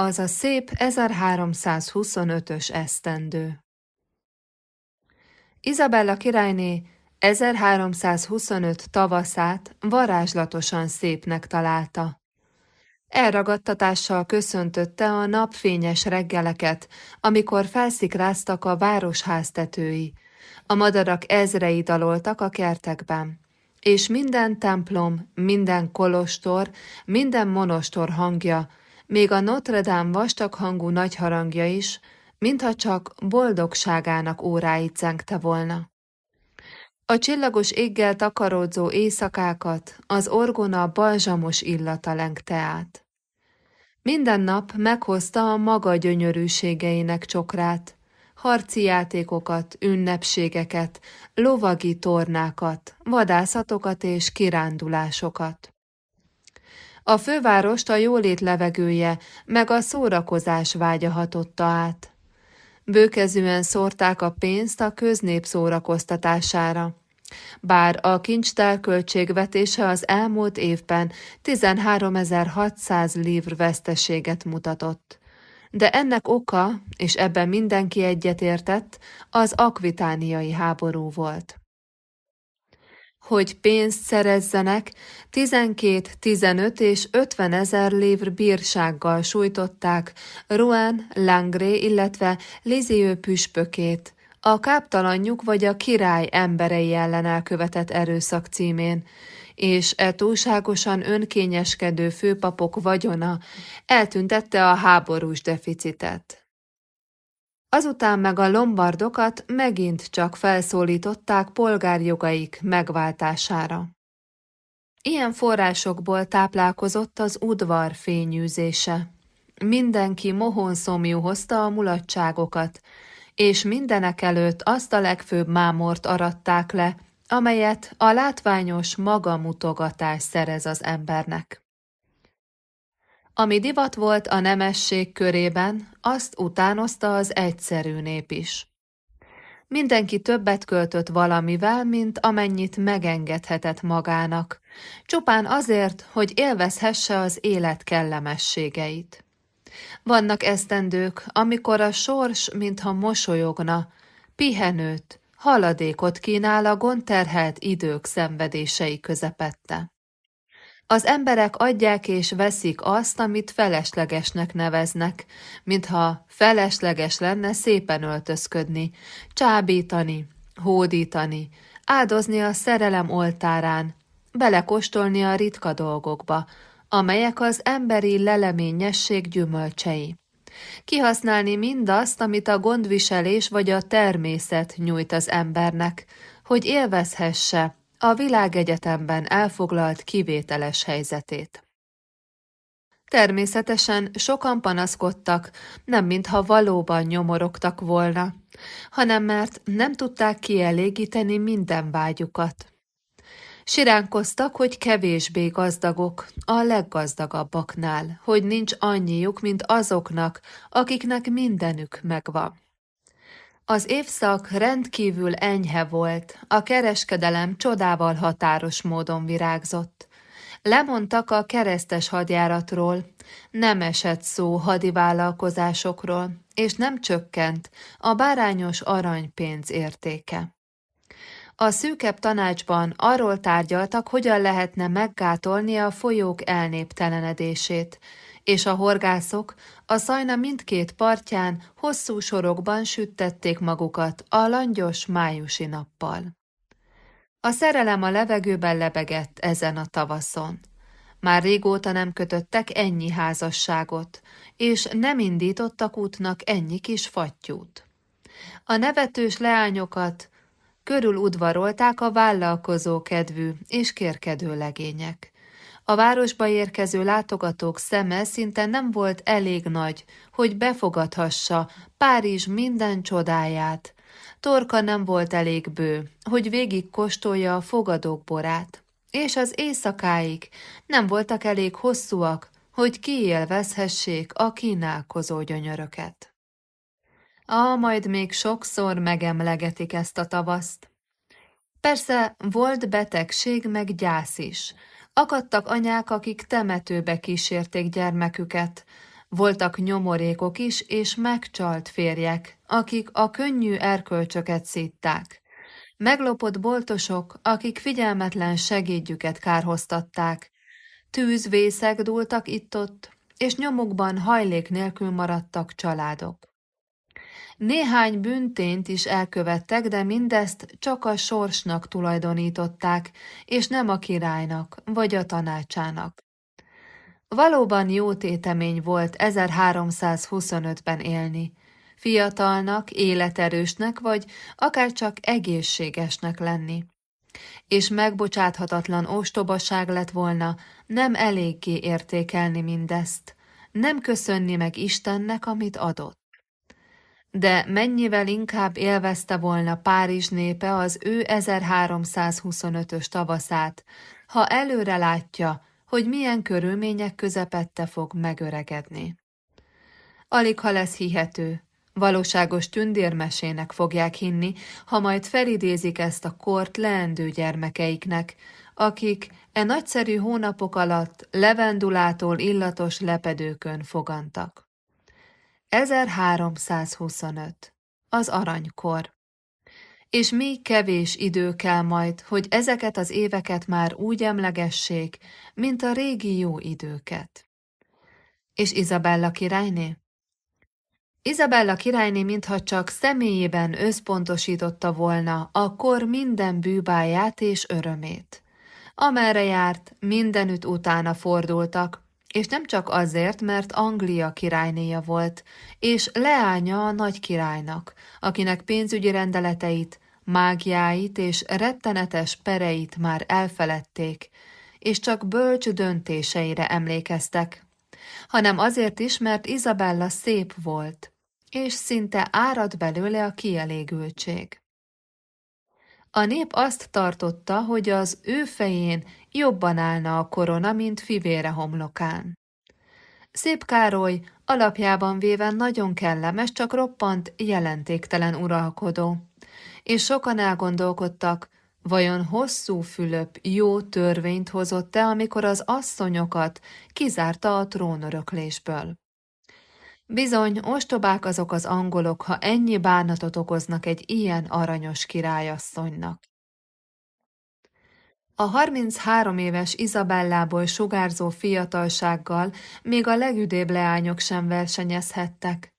Az a szép 1325-ös esztendő. Izabella királyné 1325 tavaszát varázslatosan szépnek találta. Elragadtatással köszöntötte a napfényes reggeleket, amikor felszikráztak a városháztetői. A madarak ezrei daloltak a kertekben, és minden templom, minden kolostor, minden monostor hangja, még a Notre Dame vastag hangú nagyharangja is, mintha csak boldogságának óráit zengte volna. A csillagos éggel takaródzó éjszakákat az orgona balzsamos illata lengte át. Minden nap meghozta a maga gyönyörűségeinek csokrát, harci játékokat, ünnepségeket, lovagi tornákat, vadászatokat és kirándulásokat. A fővárost a jólét levegője, meg a szórakozás vágya hatotta át. Bőkezűen szórták a pénzt a köznép szórakoztatására. Bár a kincstár költségvetése az elmúlt évben 13.600 livr veszteséget mutatott. De ennek oka, és ebben mindenki egyetértett, az akvitániai háború volt hogy pénzt szerezzenek, 12, 15 és 50 ezer lévr bírsággal sújtották Rouen, Langré, illetve Lizieux püspökét, a káptalanjuk vagy a király emberei ellen elkövetett erőszak címén, és e túlságosan önkényeskedő főpapok vagyona eltüntette a háborús deficitet. Azután meg a lombardokat megint csak felszólították polgárjogaik megváltására. Ilyen forrásokból táplálkozott az udvar fényűzése. Mindenki mohonszomjú hozta a mulatságokat, és mindenek előtt azt a legfőbb mámort aratták le, amelyet a látványos magamutogatás szerez az embernek. Ami divat volt a nemesség körében, azt utánozta az egyszerű nép is. Mindenki többet költött valamivel, mint amennyit megengedhetett magának, csupán azért, hogy élvezhesse az élet kellemességeit. Vannak esztendők, amikor a sors, mintha mosolyogna, pihenőt, haladékot kínál a gondterhelt idők szenvedései közepette. Az emberek adják és veszik azt, amit feleslegesnek neveznek, mintha felesleges lenne szépen öltözködni, csábítani, hódítani, áldozni a szerelem oltárán, belekostolni a ritka dolgokba, amelyek az emberi leleményesség gyümölcsei. Kihasználni mindazt, amit a gondviselés vagy a természet nyújt az embernek, hogy élvezhesse, a világegyetemben elfoglalt kivételes helyzetét. Természetesen sokan panaszkodtak, nem mintha valóban nyomorogtak volna, hanem mert nem tudták kielégíteni minden vágyukat. Siránkoztak, hogy kevésbé gazdagok, a leggazdagabbaknál, hogy nincs annyiuk, mint azoknak, akiknek mindenük megvan. Az évszak rendkívül enyhe volt, a kereskedelem csodával határos módon virágzott. Lemondtak a keresztes hadjáratról, nem esett szó hadivállalkozásokról, és nem csökkent a bárányos aranypénz értéke. A szűkebb tanácsban arról tárgyaltak, hogyan lehetne meggátolni a folyók elnéptelenedését, és a horgászok a szajna mindkét partján hosszú sorokban süttették magukat a langyos májusi nappal. A szerelem a levegőben lebegett ezen a tavaszon. Már régóta nem kötöttek ennyi házasságot, és nem indítottak útnak ennyi kis fattyút. A nevetős leányokat körül udvarolták a vállalkozó kedvű és kérkedő legények. A városba érkező látogatók szeme szinte nem volt elég nagy, hogy befogadhassa Párizs minden csodáját. Torka nem volt elég bő, hogy végig kóstolja a fogadók borát, és az éjszakáig nem voltak elég hosszúak, hogy kiélvezhessék a kínálkozó gyönyöröket. A majd még sokszor megemlegetik ezt a tavaszt. Persze volt betegség meg gyász is, Akadtak anyák, akik temetőbe kísérték gyermeküket, Voltak nyomorékok is és megcsalt férjek, akik a könnyű erkölcsöket szítták. Meglopott boltosok, akik figyelmetlen segédjüket kárhoztatták. Tűzvészek dúltak itt-ott, és nyomukban hajlék nélkül maradtak családok. Néhány büntént is elkövettek, de mindezt csak a sorsnak tulajdonították, és nem a királynak vagy a tanácsának. Valóban jó tétemény volt 1325-ben élni, fiatalnak, életerősnek vagy akár csak egészségesnek lenni. És megbocsáthatatlan ostobaság lett volna nem eléggé értékelni mindezt, nem köszönni meg Istennek, amit adott. De mennyivel inkább élvezte volna Párizs népe az ő 1325-ös tavaszát, ha előre látja, hogy milyen körülmények közepette fog megöregedni. Alig ha lesz hihető, valóságos tündérmesének fogják hinni, ha majd felidézik ezt a kort leendő gyermekeiknek, akik e nagyszerű hónapok alatt levendulától illatos lepedőkön fogantak. 1325. Az aranykor. És még kevés idő kell majd, hogy ezeket az éveket már úgy emlegessék, mint a régi jó időket. És Izabella királyné? Izabella királyné mintha csak személyében összpontosította volna a kor minden bűbáját és örömét. Amerre járt, mindenütt utána fordultak, és nem csak azért, mert Anglia királynéja volt, és leánya a nagy királynak, akinek pénzügyi rendeleteit, mágiáit és rettenetes pereit már elfeledték, és csak bölcs döntéseire emlékeztek, hanem azért is, mert Izabella szép volt, és szinte árad belőle a kielégültség. A nép azt tartotta, hogy az ő fején jobban állna a korona, mint fivére homlokán. Szép Károly alapjában véve nagyon kellemes, csak roppant jelentéktelen uralkodó. És sokan elgondolkodtak, vajon hosszú Fülöp jó törvényt hozott-e, amikor az asszonyokat kizárta a trónöröklésből. Bizony, ostobák azok az angolok, ha ennyi bánatot okoznak egy ilyen aranyos királyasszonynak. A 33 éves Izabellából sugárzó fiatalsággal még a legüdébb leányok sem versenyezhettek.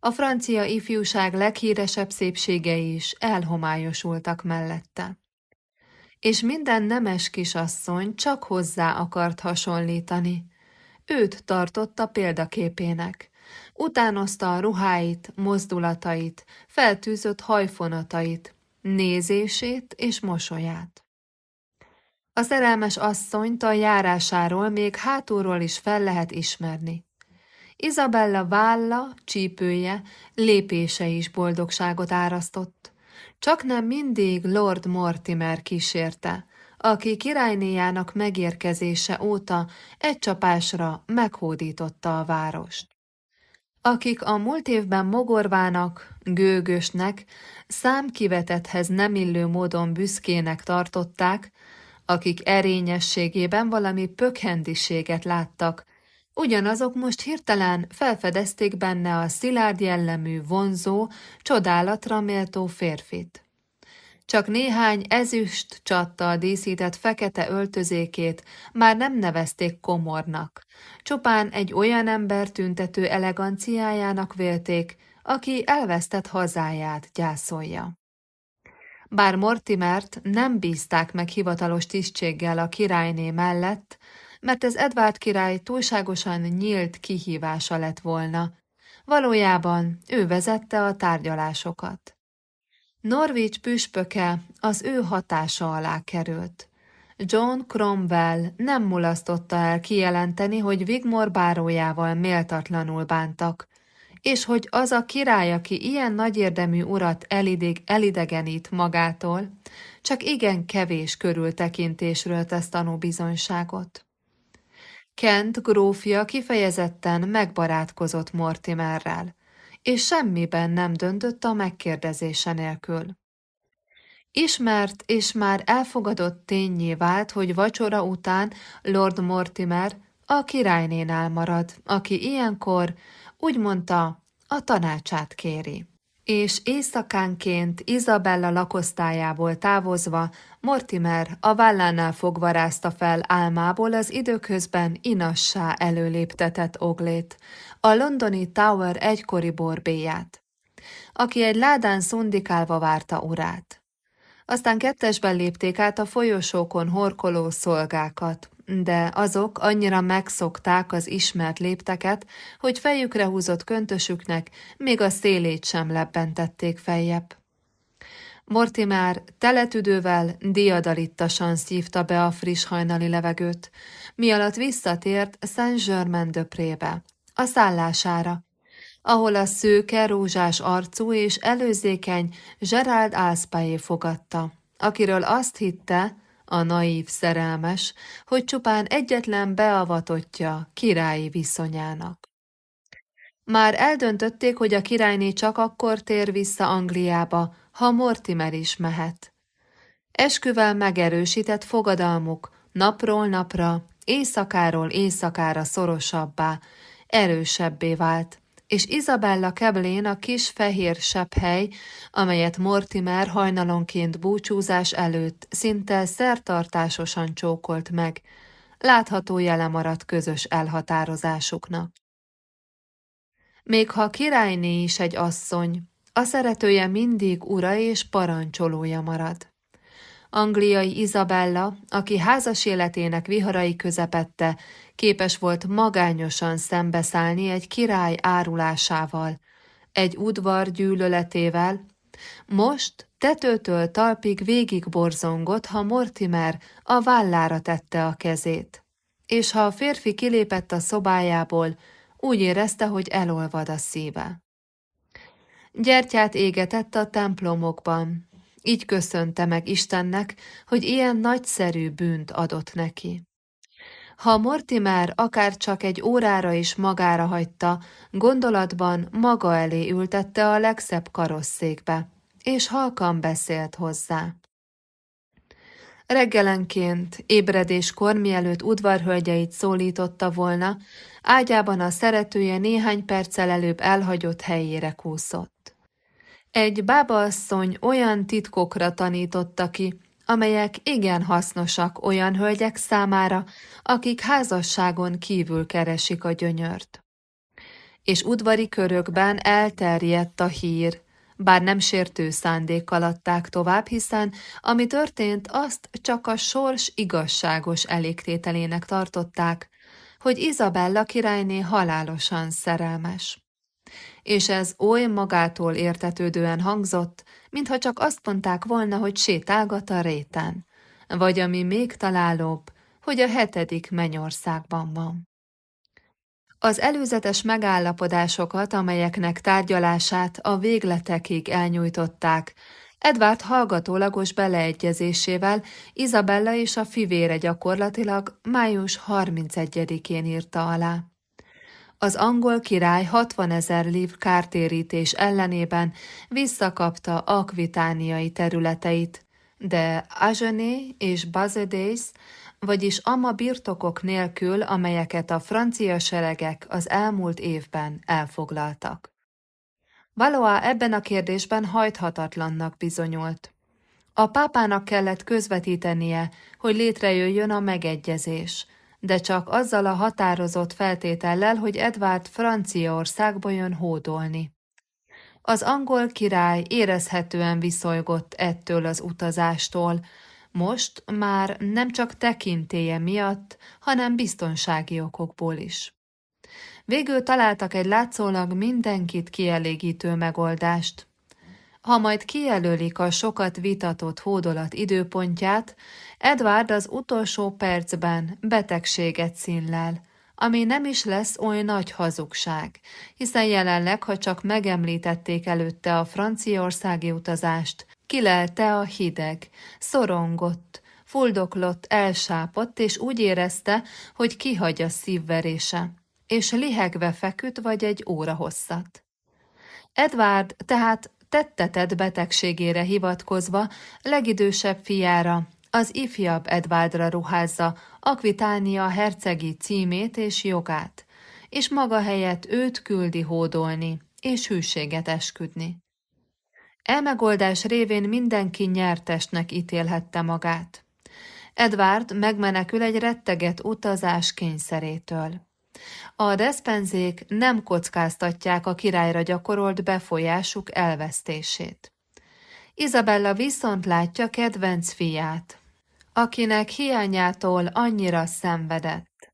A francia ifjúság leghíresebb szépségei is elhomályosultak mellette. És minden nemes kisasszony csak hozzá akart hasonlítani. Őt tartotta példaképének. Utánozta a ruháit, mozdulatait, feltűzött hajfonatait, nézését és mosolyát. A szerelmes asszonyt a járásáról még hátulról is fel lehet ismerni. Izabella válla, csípője, lépése is boldogságot árasztott. Csak nem mindig Lord Mortimer kísérte, aki királynéjának megérkezése óta egy csapásra meghódította a várost akik a múlt évben mogorvának, gőgösnek, számkivetethez nem illő módon büszkének tartották, akik erényességében valami pökhendiséget láttak, ugyanazok most hirtelen felfedezték benne a szilárd jellemű, vonzó, csodálatra méltó férfit. Csak néhány ezüst csattal díszített fekete öltözékét már nem nevezték komornak. Csupán egy olyan ember tüntető eleganciájának vélték, aki elvesztett hazáját gyászolja. Bár Mortimert nem bízták meg hivatalos tisztséggel a királyné mellett, mert ez Edvard király túlságosan nyílt kihívása lett volna. Valójában ő vezette a tárgyalásokat. Norwich püspöke az ő hatása alá került. John Cromwell nem mulasztotta el kijelenteni, hogy Wigmore bárójával méltatlanul bántak, és hogy az a király, aki ilyen nagyérdemű urat elidég, elidegenít magától, csak igen kevés körültekintésről tesz tanúbizonyságot. Kent grófja kifejezetten megbarátkozott Mortimerrel, és semmiben nem döntött a megkérdezése nélkül. Ismert és már elfogadott tényé vált, hogy vacsora után Lord Mortimer a királynénál marad, aki ilyenkor, úgy mondta, a tanácsát kéri. És éjszakánként Izabella lakosztályából távozva Mortimer a vállánál fogva rázta fel álmából az időközben inassá előléptetett oglét, a londoni Tower egykori borbéját, aki egy ládán szundikálva várta urát. Aztán kettesben lépték át a folyosókon horkoló szolgákat, de azok annyira megszokták az ismert lépteket, hogy fejükre húzott köntösüknek még a szélét sem lebbentették feljebb. Mortimer teletüdővel diadalittasan szívta be a friss hajnali levegőt, mi visszatért Saint-Germain-de-Prébe, a szállására, ahol a szőke, rózsás arcú és előzékeny Gerald Alspayé fogadta, akiről azt hitte, a naív szerelmes, hogy csupán egyetlen beavatottja királyi viszonyának. Már eldöntötték, hogy a királyné csak akkor tér vissza Angliába, ha Mortimer is mehet. Esküvel megerősített fogadalmuk napról napra, éjszakáról éjszakára szorosabbá, erősebbé vált, és Izabella keblén a kis fehér hely, amelyet Mortimer hajnalonként búcsúzás előtt szinte szertartásosan csókolt meg, látható jele maradt közös elhatározásuknak. Még ha királyné is egy asszony, a szeretője mindig ura és parancsolója marad. Angliai Izabella, aki házas életének viharai közepette, képes volt magányosan szembeszállni egy király árulásával, egy udvar gyűlöletével, most tetőtől talpig végig borzongott, ha Mortimer a vállára tette a kezét. És ha a férfi kilépett a szobájából, úgy érezte, hogy elolvad a szíve. Gyertyát égetett a templomokban, így köszönte meg Istennek, hogy ilyen nagyszerű bűnt adott neki. Ha Mortimer akár csak egy órára is magára hagyta, gondolatban maga elé ültette a legszebb karosszékbe, és halkan beszélt hozzá. Reggelenként, ébredéskor, mielőtt udvarhölgyeit szólította volna, ágyában a szeretője néhány perccel előbb elhagyott helyére kúszott. Egy bábaasszony olyan titkokra tanította ki, amelyek igen hasznosak olyan hölgyek számára, akik házasságon kívül keresik a gyönyört. És udvari körökben elterjedt a hír, bár nem sértő szándékkal adták tovább, hiszen ami történt, azt csak a sors igazságos elégtételének tartották, hogy Izabella királyné halálosan szerelmes. És ez oly magától értetődően hangzott, mintha csak azt mondták volna, hogy sétálgat a réten, vagy ami még találóbb, hogy a hetedik mennyországban van. Az előzetes megállapodásokat, amelyeknek tárgyalását a végletekig elnyújtották, Edward hallgatólagos beleegyezésével Izabella és a fivére gyakorlatilag május 31-én írta alá. Az angol király 60 ezer lív kártérítés ellenében visszakapta akvitániai területeit, de Agené és Bazedész, vagyis ama birtokok nélkül, amelyeket a francia seregek az elmúlt évben elfoglaltak. Valois ebben a kérdésben hajthatatlannak bizonyult. A pápának kellett közvetítenie, hogy létrejöjjön a megegyezés, de csak azzal a határozott feltétellel, hogy Edward Franciaországba jön hódolni. Az angol király érezhetően viszolygott ettől az utazástól, most már nem csak tekintéje miatt, hanem biztonsági okokból is. Végül találtak egy látszólag mindenkit kielégítő megoldást. Ha majd kijelölik a sokat vitatott hódolat időpontját, Edward az utolsó percben betegséget színlel, ami nem is lesz oly nagy hazugság, hiszen jelenleg, ha csak megemlítették előtte a franciaországi utazást, kilelte a hideg, szorongott, fuldoklott, elsápott, és úgy érezte, hogy kihagy a szívverése, és lihegve feküdt vagy egy óra hosszat. Edward tehát tettetett betegségére hivatkozva legidősebb fiára, az ifjabb Edwardra ruházza Akvitánia hercegi címét és jogát, és maga helyett őt küldi hódolni, és hűséget esküdni. Elmegoldás révén mindenki nyertesnek ítélhette magát. Edward megmenekül egy retteget utazás kényszerétől. A despenzék nem kockáztatják a királyra gyakorolt befolyásuk elvesztését. Izabella viszont látja kedvenc fiát, akinek hiányától annyira szenvedett.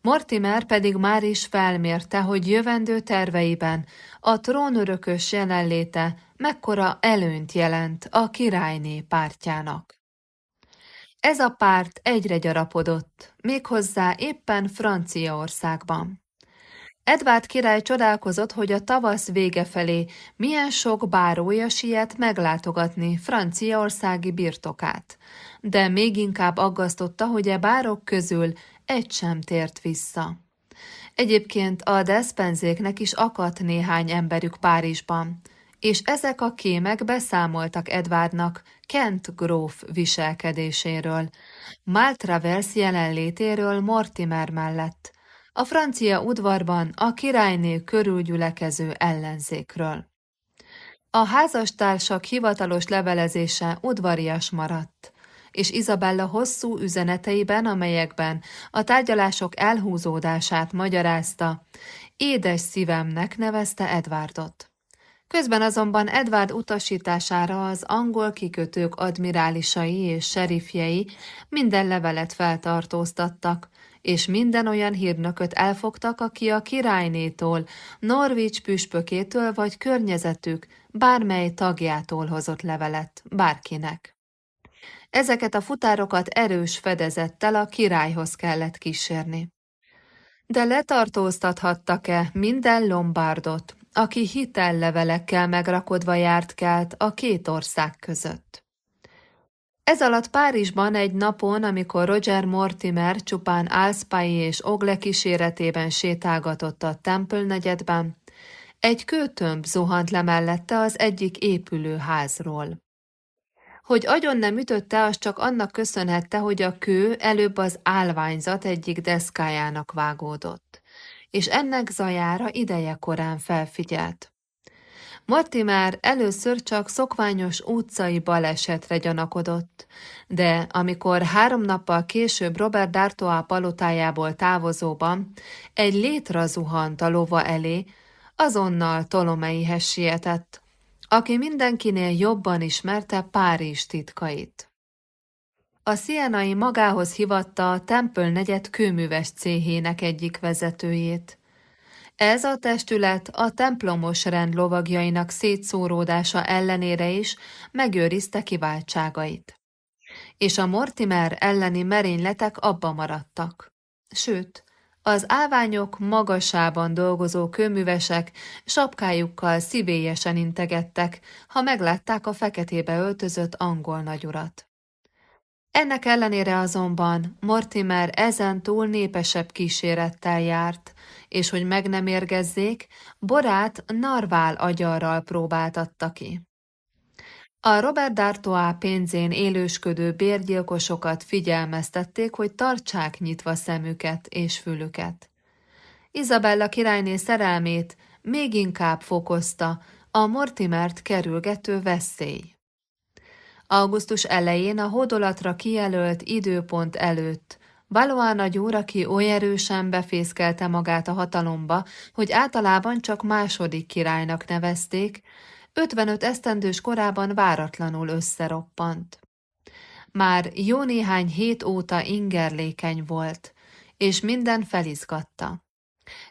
Mortimer pedig már is felmérte, hogy jövendő terveiben a trónörökös jelenléte mekkora előnyt jelent a királyné pártjának. Ez a párt egyre gyarapodott, méghozzá éppen Franciaországban. Edvárd király csodálkozott, hogy a tavasz vége felé milyen sok bárója siet meglátogatni Franciaországi birtokát, de még inkább aggasztotta, hogy e bárok közül egy sem tért vissza. Egyébként a despenzéknek is akadt néhány emberük Párizsban, és ezek a kémek beszámoltak Edvardnak Kent gróf viselkedéséről, Maltravers jelenlétéről Mortimer mellett, a francia udvarban a királyné körülgyülekező ellenzékről. A házastársak hivatalos levelezése udvarias maradt, és Izabella hosszú üzeneteiben, amelyekben a tárgyalások elhúzódását magyarázta, édes szívemnek nevezte Edwardot. Közben azonban Edward utasítására az angol kikötők admirálisai és serifjei minden levelet feltartóztattak, és minden olyan hírnököt elfogtak, aki a királynétól, Norwich püspökétől vagy környezetük bármely tagjától hozott levelet, bárkinek. Ezeket a futárokat erős fedezettel a királyhoz kellett kísérni. De letartóztathattak-e minden lombardot, aki hitellevelekkel megrakodva járt kelt a két ország között? Ez alatt Párizsban egy napon, amikor Roger Mortimer csupán Alspai és Ogle kíséretében sétálgatott a Temple negyedben, egy kőtömb zuhant le mellette az egyik épülő házról. Hogy agyon nem ütötte, az csak annak köszönhette, hogy a kő előbb az állványzat egyik deszkájának vágódott, és ennek zajára ideje korán felfigyelt. Mortimer először csak szokványos utcai balesetre gyanakodott, de amikor három nappal később Robert D'Artois palotájából távozóban egy létra zuhant a lova elé, azonnal Tolomeihez sietett, aki mindenkinél jobban ismerte Párizs titkait. A szienai magához hivatta a Temple negyed kőműves céhének egyik vezetőjét. Ez a testület a templomos rend lovagjainak szétszóródása ellenére is megőrizte kiváltságait. És a Mortimer elleni merényletek abba maradtak. Sőt, az állványok magasában dolgozó kőművesek sapkájukkal szívélyesen integettek, ha meglátták a feketébe öltözött angol nagyurat. Ennek ellenére azonban Mortimer ezen túl népesebb kísérettel járt, és hogy meg nem érgezzék, borát narvál agyarral próbáltatta ki. A Robert D'Artois pénzén élősködő bérgyilkosokat figyelmeztették, hogy tartsák nyitva szemüket és fülüket. Izabella királyné szerelmét még inkább fokozta a Mortimert kerülgető veszély. Augusztus elején a hódolatra kijelölt időpont előtt Valois nagy úr, aki oly erősen befészkelte magát a hatalomba, hogy általában csak második királynak nevezték, 55 esztendős korában váratlanul összeroppant. Már jó néhány hét óta ingerlékeny volt, és minden felizgatta.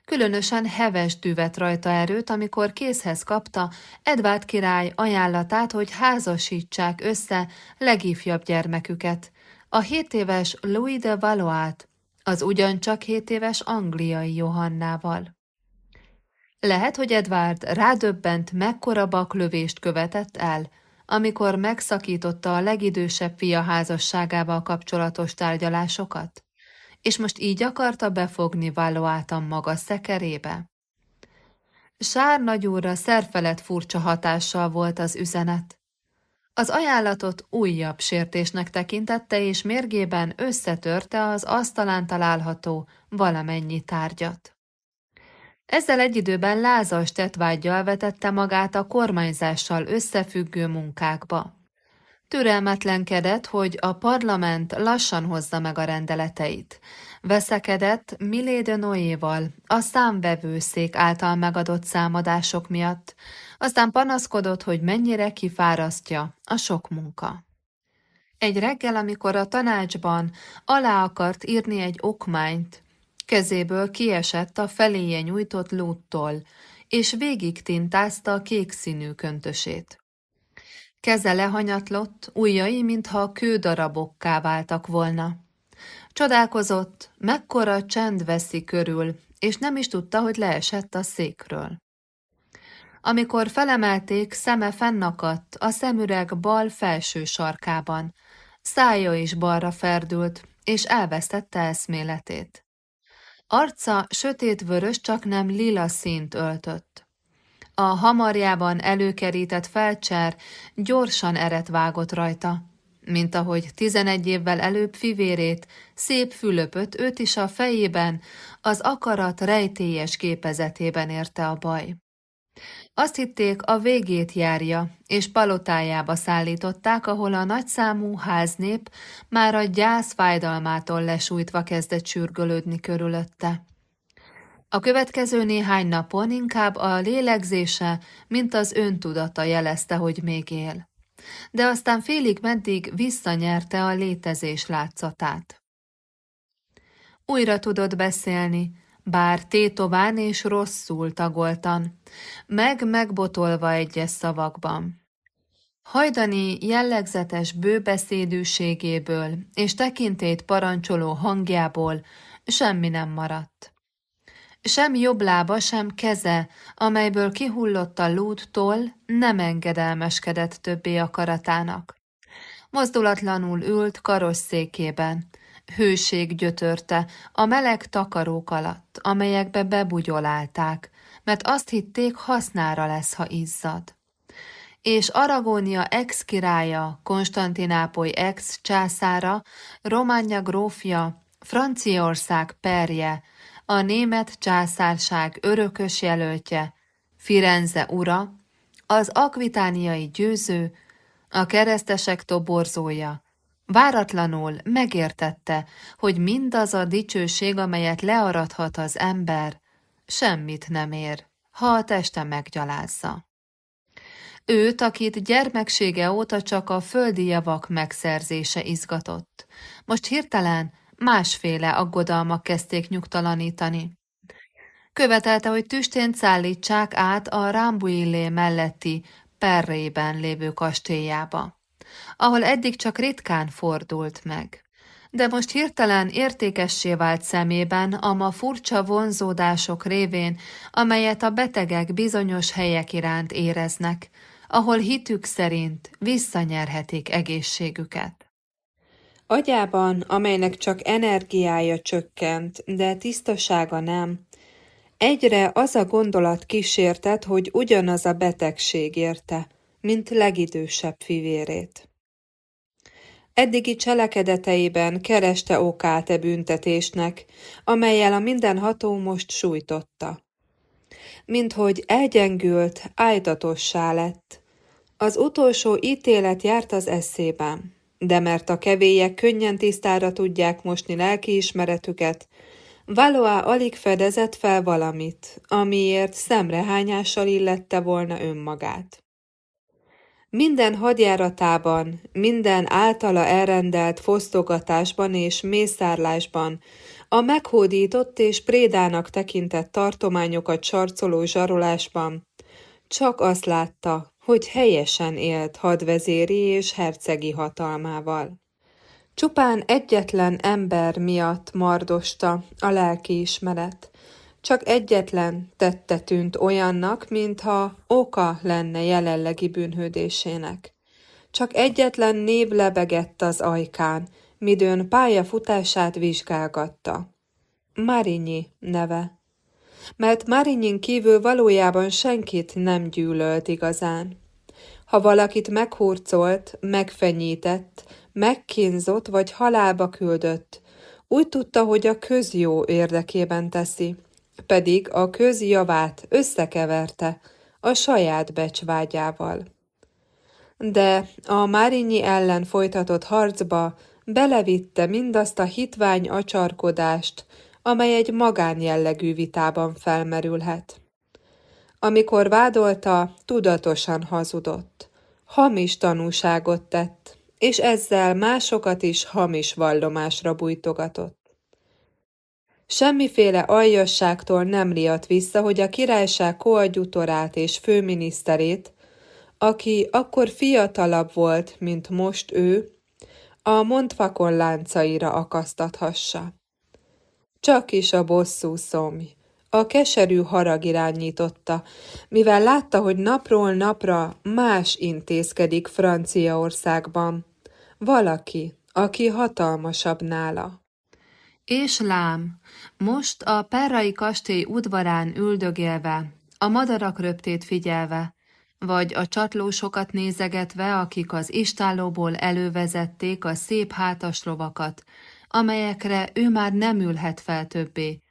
Különösen heves düvet rajta erőt, amikor készhez kapta Edvárd király ajánlatát, hogy házasítsák össze legifjabb gyermeküket, a hét éves Louis de Valois-t, az ugyancsak hét éves angliai Johannával. Lehet, hogy Edward rádöbbent, mekkora baklövést követett el, amikor megszakította a legidősebb fia házasságával kapcsolatos tárgyalásokat, és most így akarta befogni Valoátan maga szekerébe. Sár nagyúra szerfelett furcsa hatással volt az üzenet. Az ajánlatot újabb sértésnek tekintette, és mérgében összetörte az asztalán található valamennyi tárgyat. Ezzel egy időben lázas tetvágyjal vetette magát a kormányzással összefüggő munkákba. Türelmetlenkedett, hogy a parlament lassan hozza meg a rendeleteit. Veszekedett Milé Noéval a számvevőszék által megadott számadások miatt, aztán panaszkodott, hogy mennyire kifárasztja a sok munka. Egy reggel, amikor a tanácsban alá akart írni egy okmányt, kezéből kiesett a feléje nyújtott lúttól, és végig tintázta a kék színű köntösét. Keze lehanyatlott, ujjai, mintha kődarabokká váltak volna. Csodálkozott, mekkora csend veszi körül, és nem is tudta, hogy leesett a székről. Amikor felemelték, szeme fennakadt a szemüreg bal felső sarkában. Szája is balra ferdült, és elvesztette eszméletét. Arca sötétvörös, csak nem lila színt öltött. A hamarjában előkerített felcser gyorsan eret vágott rajta, mint ahogy tizenegy évvel előbb fivérét, szép Fülöpöt őt is a fejében, az akarat rejtélyes képezetében érte a baj. Azt hitték, a végét járja, és palotájába szállították, ahol a nagyszámú háznép már a gyász fájdalmától lesújtva kezdett sürgölődni körülötte. A következő néhány napon inkább a lélegzése, mint az öntudata jelezte, hogy még él. De aztán félig meddig visszanyerte a létezés látszatát. Újra tudott beszélni, bár tétován és rosszul tagoltan, meg megbotolva egyes szavakban. Hajdani jellegzetes bőbeszédűségéből és tekintét parancsoló hangjából semmi nem maradt. Sem jobb lába, sem keze, amelyből kihullott a lúdtól, nem engedelmeskedett többé akaratának. Mozdulatlanul ült karosszékében, Hőség gyötörte a meleg takarók alatt, amelyekbe bebugyolálták, mert azt hitték hasznára lesz, ha izzad. És Aragónia ex-királya, Konstantinápoly ex-császára, Románia grófja, Franciaország perje, a német császárság örökös jelöltje, Firenze ura, az akvitániai győző, a keresztesek toborzója, Váratlanul megértette, hogy mindaz a dicsőség, amelyet learadhat az ember, semmit nem ér, ha a teste meggyalázza. Őt, akit gyermeksége óta csak a földi javak megszerzése izgatott, most hirtelen másféle aggodalmak kezdték nyugtalanítani. Követelte, hogy tüstént szállítsák át a Rambuillé melletti Perrében lévő kastélyába ahol eddig csak ritkán fordult meg. De most hirtelen értékessé vált szemében a ma furcsa vonzódások révén, amelyet a betegek bizonyos helyek iránt éreznek, ahol hitük szerint visszanyerhetik egészségüket. Agyában, amelynek csak energiája csökkent, de tisztasága nem, egyre az a gondolat kísértett, hogy ugyanaz a betegség érte, mint legidősebb fivérét. Eddigi cselekedeteiben kereste okát e büntetésnek, amelyel a mindenható most sújtotta. Minthogy elgyengült, ájtatossá lett. Az utolsó ítélet járt az eszében, de mert a kevélyek könnyen tisztára tudják mosni lelkiismeretüket, Valois alig fedezett fel valamit, amiért szemrehányással illette volna önmagát. Minden hadjáratában, minden általa elrendelt fosztogatásban és mészárlásban, a meghódított és prédának tekintett tartományokat sarcoló zsarolásban, csak azt látta, hogy helyesen élt hadvezéri és hercegi hatalmával. Csupán egyetlen ember miatt mardosta a lelkiismeret, csak egyetlen tette tűnt olyannak, mintha oka lenne jelenlegi bűnhődésének. Csak egyetlen név lebegett az ajkán, midőn pályafutását vizsgálgatta. Marinyi neve. Mert Marinyin kívül valójában senkit nem gyűlölt igazán. Ha valakit meghurcolt, megfenyített, megkínzott vagy halálba küldött, úgy tudta, hogy a közjó érdekében teszi, pedig a közjavát összekeverte a saját becsvágyával. De a Márinyi ellen folytatott harcba belevitte mindazt a hitvány acsarkodást, amely egy magánjellegű vitában felmerülhet. Amikor vádolta, tudatosan hazudott. Hamis tanúságot tett, és ezzel másokat is hamis vallomásra bújtogatott. Semmiféle aljasságtól nem riadt vissza, hogy a királyság koadjutorát és főminiszterét, aki akkor fiatalabb volt, mint most ő, a Montfakon láncaira akasztathassa. Csak is a bosszú szomj, a keserű harag irányította, mivel látta, hogy napról napra más intézkedik Franciaországban. Valaki, aki hatalmasabb nála. És lám, most a perrai kastély udvarán üldögélve, a madarak röptét figyelve, vagy a csatlósokat nézegetve, akik az istállóból elővezették a szép hátas lovakat, amelyekre ő már nem ülhet fel többé.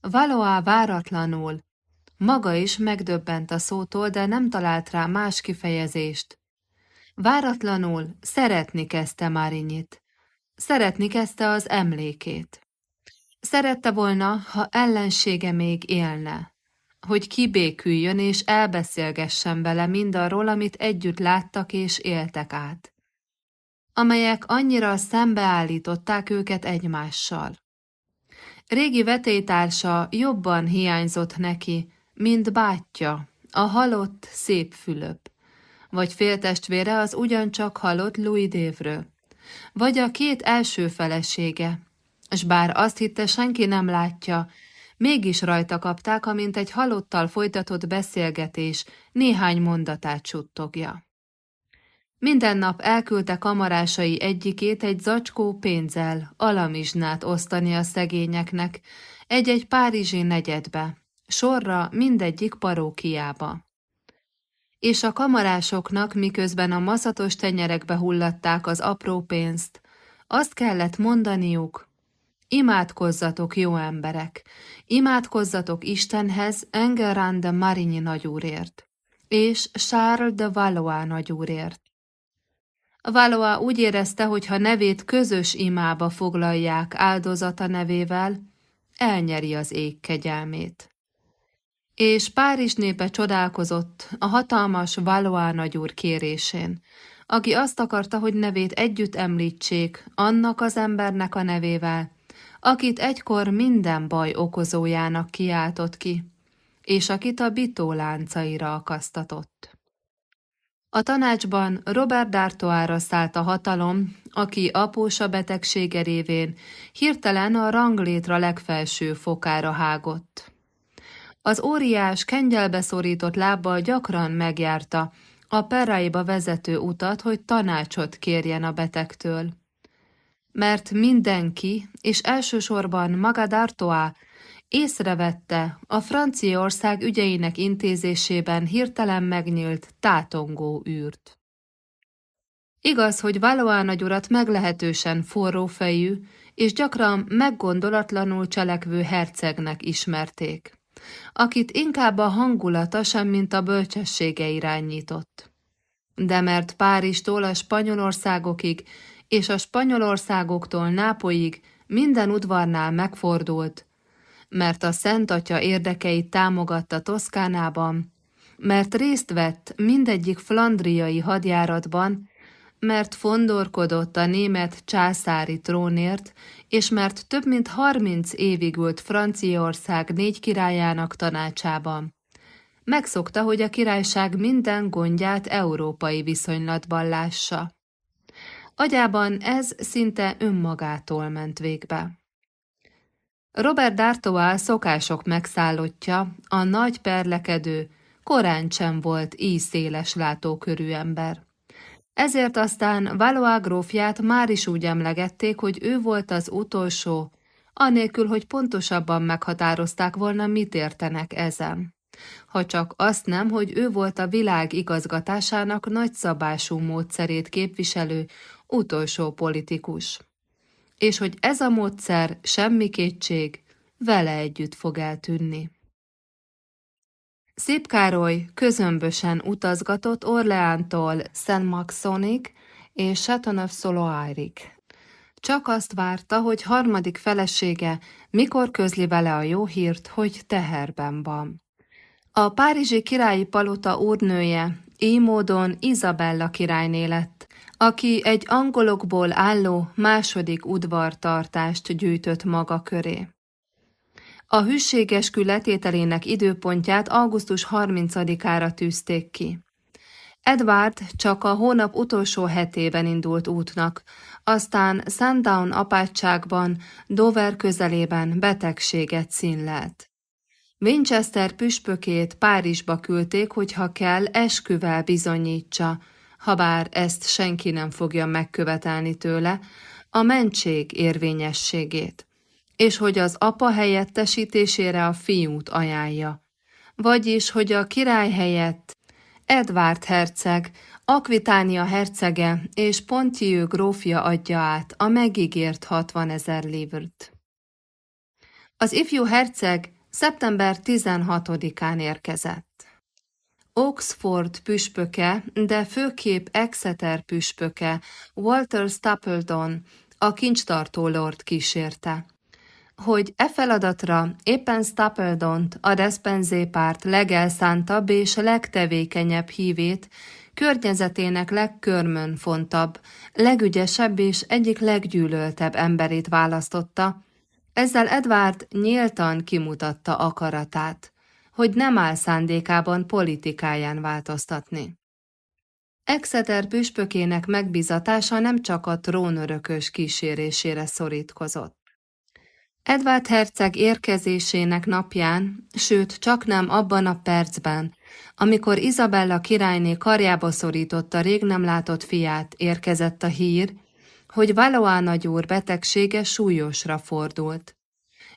Valoá váratlanul, maga is megdöbbent a szótól, de nem talált rá más kifejezést. Váratlanul szeretni kezdte Márinyit. Szeretni kezdte az emlékét. Szerette volna, ha ellensége még élne, hogy kibéküljön és elbeszélgessen vele mindarról, amit együtt láttak és éltek át, amelyek annyira szembeállították őket egymással. Régi vetétársa jobban hiányzott neki, mint bátyja, a halott szép Fülöp, vagy féltestvére az ugyancsak halott Louis Dévrő, vagy a két első felesége, s bár azt hitte senki nem látja, mégis rajta kapták, amint egy halottal folytatott beszélgetés néhány mondatát suttogja. Minden nap elküldte kamarásai egyikét egy zacskó pénzzel, alamizsnát osztani a szegényeknek, egy-egy párizsi negyedbe, sorra mindegyik parókiába. És a kamarásoknak, miközben a maszatos tenyerekbe hullatták az apró pénzt, azt kellett mondaniuk, Imádkozzatok, jó emberek! Imádkozzatok Istenhez Engerán de Marigny nagyúrért, és Charles de Valois nagyúrért. Valois úgy érezte, hogy ha nevét közös imába foglalják áldozata nevével, elnyeri az ég kegyelmét. És Párizs népe csodálkozott a hatalmas Valois nagyúr kérésén, aki azt akarta, hogy nevét együtt említsék annak az embernek a nevével, akit egykor minden baj okozójának kiáltott ki, és akit a bitó láncaira akasztatott. A tanácsban Robert D'Artoára szállt a hatalom, aki apósa betegsége révén hirtelen a ranglétra legfelső fokára hágott. Az óriás kengyelbe szorított lábbal gyakran megjárta a perráiba vezető utat, hogy tanácsot kérjen a betegtől mert mindenki, és elsősorban maga d'Artois észrevette a Franciaország ügyeinek intézésében hirtelen megnyílt tátongó űrt. Igaz, hogy Valois nagyurat meglehetősen forrófejű és gyakran meggondolatlanul cselekvő hercegnek ismerték, akit inkább a hangulata sem, mint a bölcsessége irányított. De mert Párizstól a Spanyolországokig és a Spanyolországoktól Nápolyig minden udvarnál megfordult, mert a Szent Atya érdekeit támogatta Toszkánában, mert részt vett mindegyik flandriai hadjáratban, mert fondorkodott a német császári trónért, és mert több mint harminc évig ült Franciaország négy királyának tanácsában. Megszokta, hogy a királyság minden gondját európai viszonylatban lássa. Agyában ez szinte önmagától ment végbe. Robert D'Artois szokások megszállottja, a nagy perlekedő, korán sem volt így széles látókörű ember. Ezért aztán Valois grófját már is úgy emlegették, hogy ő volt az utolsó, anélkül, hogy pontosabban meghatározták volna, mit értenek ezen. Ha csak azt nem, hogy ő volt a világ igazgatásának nagyszabású módszerét képviselő utolsó politikus. És hogy ez a módszer semmi kétség, vele együtt fog eltűnni. Szép Károly közömbösen utazgatott Orleántól Szent Maxonig és Chateau of Soloairig. Csak azt várta, hogy harmadik felesége mikor közli vele a jó hírt, hogy teherben van. A párizsi királyi palota úrnője így módon Izabella királyné lett, aki egy angolokból álló második udvartartást gyűjtött maga köré. A hűséges letételének időpontját augusztus 30-ára tűzték ki. Edward csak a hónap utolsó hetében indult útnak, aztán Sundown apátságban, Dover közelében betegséget színlelt. Winchester püspökét Párizsba küldték, hogyha kell, esküvel bizonyítsa, habár ezt senki nem fogja megkövetelni tőle, a mentség érvényességét és hogy az apa helyettesítésére a fiút ajánlja. Vagyis, hogy a király helyett Edvard herceg, Akvitánia hercege és Pontieu grófja adja át a megígért 60 ezer livrt. Az ifjú herceg szeptember 16-án érkezett. Oxford püspöke, de főképp Exeter püspöke, Walter Stapledon, a kincstartó lord kísérte hogy e feladatra éppen Stapledont, a Despenzé párt legelszántabb és legtevékenyebb hívét, környezetének legkörmön fontabb, legügyesebb és egyik leggyűlöltebb emberét választotta, ezzel Edward nyíltan kimutatta akaratát, hogy nem áll szándékában politikáján változtatni. Exeter püspökének megbizatása nem csak a trónörökös kísérésére szorítkozott. Edvard herceg érkezésének napján, sőt csak nem abban a percben, amikor Izabella királyné karjába szorította rég nem látott fiát, érkezett a hír, hogy Valois nagyúr betegsége súlyosra fordult,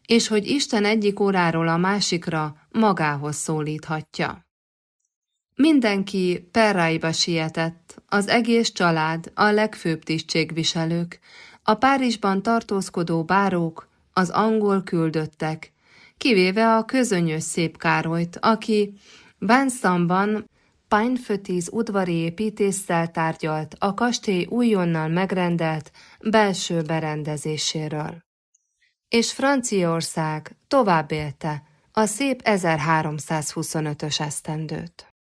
és hogy Isten egyik óráról a másikra magához szólíthatja. Mindenki Perraiba sietett, az egész család, a legfőbb tisztségviselők, a Párizsban tartózkodó bárók, az angol küldöttek, kivéve a közönyös szép Károlyt, aki Bánszamban Pinefötiz udvari építésszel tárgyalt a kastély újonnan megrendelt belső berendezéséről. És Franciaország tovább élte a szép 1325-ös esztendőt.